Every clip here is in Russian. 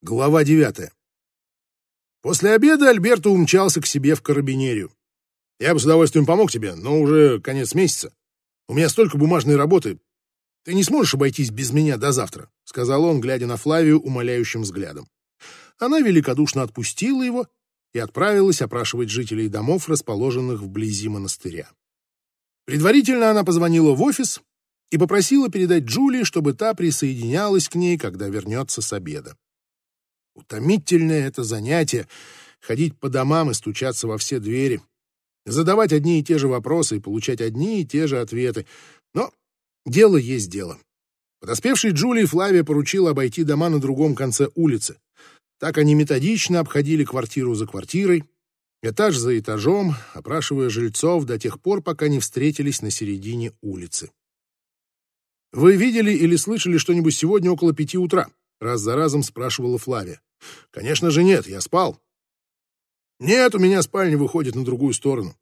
Глава девятая. После обеда Альберто умчался к себе в карабинерию. «Я бы с удовольствием помог тебе, но уже конец месяца. У меня столько бумажной работы. Ты не сможешь обойтись без меня до завтра», — сказал он, глядя на Флавию умоляющим взглядом. Она великодушно отпустила его и отправилась опрашивать жителей домов, расположенных вблизи монастыря. Предварительно она позвонила в офис и попросила передать Джулии, чтобы та присоединялась к ней, когда вернется с обеда. Утомительное это занятие — ходить по домам и стучаться во все двери, задавать одни и те же вопросы и получать одни и те же ответы. Но дело есть дело. Подоспевший Джулии Флавия поручил обойти дома на другом конце улицы. Так они методично обходили квартиру за квартирой, этаж за этажом, опрашивая жильцов до тех пор, пока не встретились на середине улицы. «Вы видели или слышали что-нибудь сегодня около пяти утра?» — раз за разом спрашивала Флавия. Конечно же нет, я спал. Нет, у меня спальня выходит на другую сторону.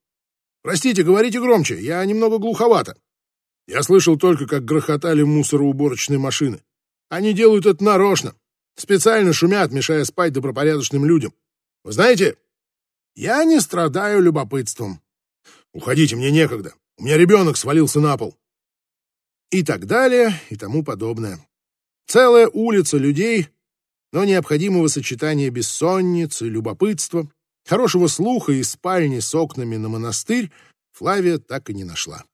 Простите, говорите громче, я немного глуховато. Я слышал только, как грохотали мусороуборочные машины. Они делают это нарочно. Специально шумят, мешая спать добропорядочным людям. Вы знаете, я не страдаю любопытством. Уходите, мне некогда. У меня ребенок свалился на пол. И так далее, и тому подобное. Целая улица людей но необходимого сочетания бессонницы, любопытства, хорошего слуха и спальни с окнами на монастырь Флавия так и не нашла.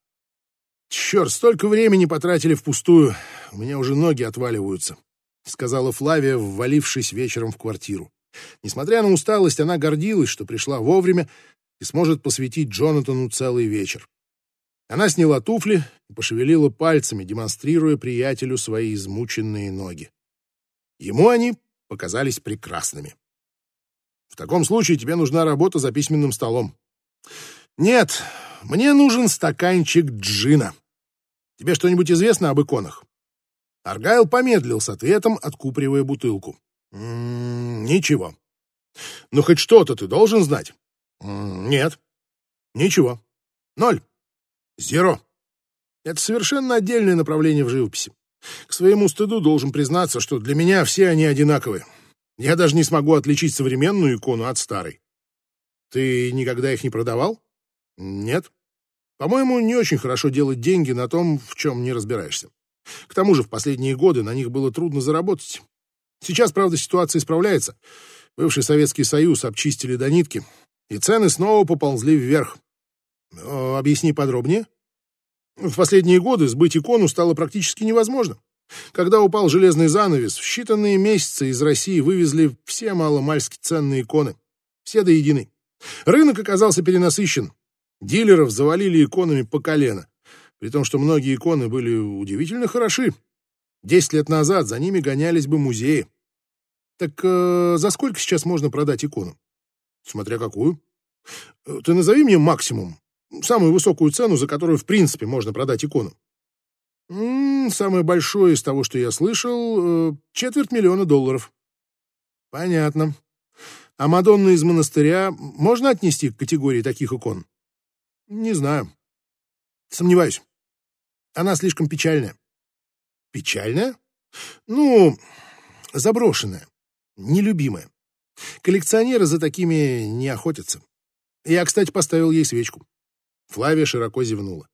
«Черт, столько времени потратили впустую, у меня уже ноги отваливаются», — сказала Флавия, ввалившись вечером в квартиру. Несмотря на усталость, она гордилась, что пришла вовремя и сможет посвятить Джонатану целый вечер. Она сняла туфли и пошевелила пальцами, демонстрируя приятелю свои измученные ноги. Ему они показались прекрасными. В таком случае тебе нужна работа за письменным столом. Нет, мне нужен стаканчик джина. Тебе что-нибудь известно об иконах? Аргайл помедлил с ответом, откупривая бутылку. М -м, ничего. Ну, хоть что-то ты должен знать. М нет. Ничего. Ноль. Зеро. Это совершенно отдельное направление в живописи. К своему стыду должен признаться, что для меня все они одинаковые. Я даже не смогу отличить современную икону от старой. Ты никогда их не продавал? Нет. По-моему, не очень хорошо делать деньги на том, в чем не разбираешься. К тому же в последние годы на них было трудно заработать. Сейчас, правда, ситуация исправляется. Бывший Советский Союз обчистили до нитки, и цены снова поползли вверх. Объясни подробнее. В последние годы сбыть икону стало практически невозможно. Когда упал железный занавес, в считанные месяцы из России вывезли все маломальски ценные иконы. Все до единой. Рынок оказался перенасыщен. Дилеров завалили иконами по колено. При том, что многие иконы были удивительно хороши. Десять лет назад за ними гонялись бы музеи. Так э, за сколько сейчас можно продать икону? Смотря какую. Э, ты назови мне максимум, самую высокую цену, за которую в принципе можно продать икону. М -м, самое большое из того, что я слышал, э, четверть миллиона долларов. Понятно. А Мадонна из монастыря можно отнести к категории таких икон? Не знаю. Сомневаюсь. Она слишком печальная. Печальная? Ну, заброшенная, нелюбимая. Коллекционеры за такими не охотятся. Я, кстати, поставил ей свечку. Флавия широко зевнула.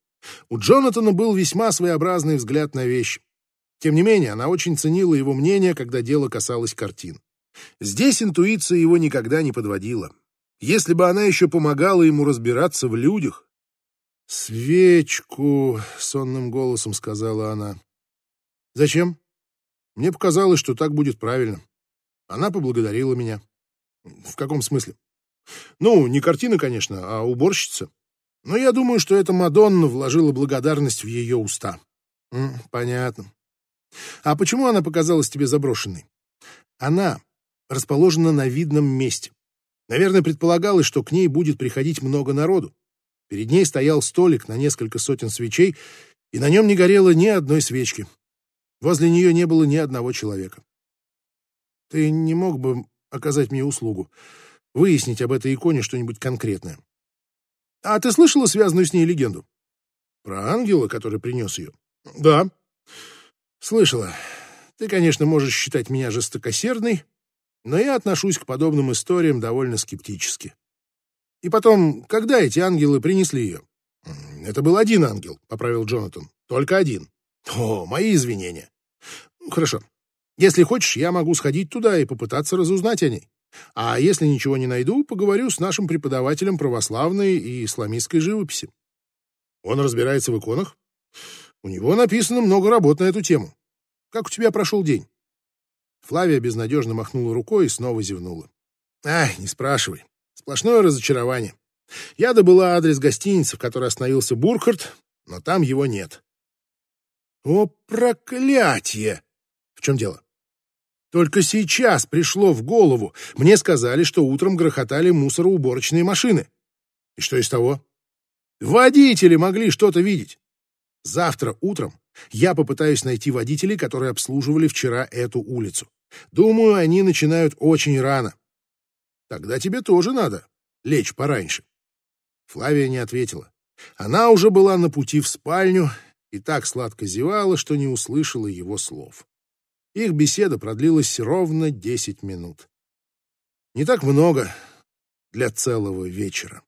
У Джонатана был весьма своеобразный взгляд на вещи. Тем не менее, она очень ценила его мнение, когда дело касалось картин. Здесь интуиция его никогда не подводила. Если бы она еще помогала ему разбираться в людях... «Свечку!» — сонным голосом сказала она. «Зачем?» Мне показалось, что так будет правильно. Она поблагодарила меня. В каком смысле? Ну, не картина, конечно, а уборщица. Но я думаю, что эта Мадонна вложила благодарность в ее уста. М, понятно. А почему она показалась тебе заброшенной? Она расположена на видном месте. Наверное, предполагалось, что к ней будет приходить много народу. Перед ней стоял столик на несколько сотен свечей, и на нем не горело ни одной свечки. Возле нее не было ни одного человека. Ты не мог бы оказать мне услугу, выяснить об этой иконе что-нибудь конкретное? А ты слышала связанную с ней легенду? Про ангела, который принес ее? Да. Слышала. Ты, конечно, можешь считать меня жестокосердной, но я отношусь к подобным историям довольно скептически. И потом, когда эти ангелы принесли ее? Это был один ангел, поправил Джонатан. Только один. О, мои извинения. Хорошо. Если хочешь, я могу сходить туда и попытаться разузнать о ней. А если ничего не найду, поговорю с нашим преподавателем православной и исламистской живописи. Он разбирается в иконах. У него написано много работ на эту тему. Как у тебя прошел день? Флавия безнадежно махнула рукой и снова зевнула. Ай, не спрашивай. Сплошное разочарование. Я добыла адрес гостиницы, в которой остановился Буркhardt, но там его нет. О, проклятие! В чем дело? Только сейчас пришло в голову. Мне сказали, что утром грохотали мусороуборочные машины. И что из того? Водители могли что-то видеть. Завтра утром я попытаюсь найти водителей, которые обслуживали вчера эту улицу. Думаю, они начинают очень рано. Тогда тебе тоже надо лечь пораньше. Флавия не ответила. Она уже была на пути в спальню и так сладко зевала, что не услышала его слов. Их беседа продлилась ровно десять минут. Не так много для целого вечера.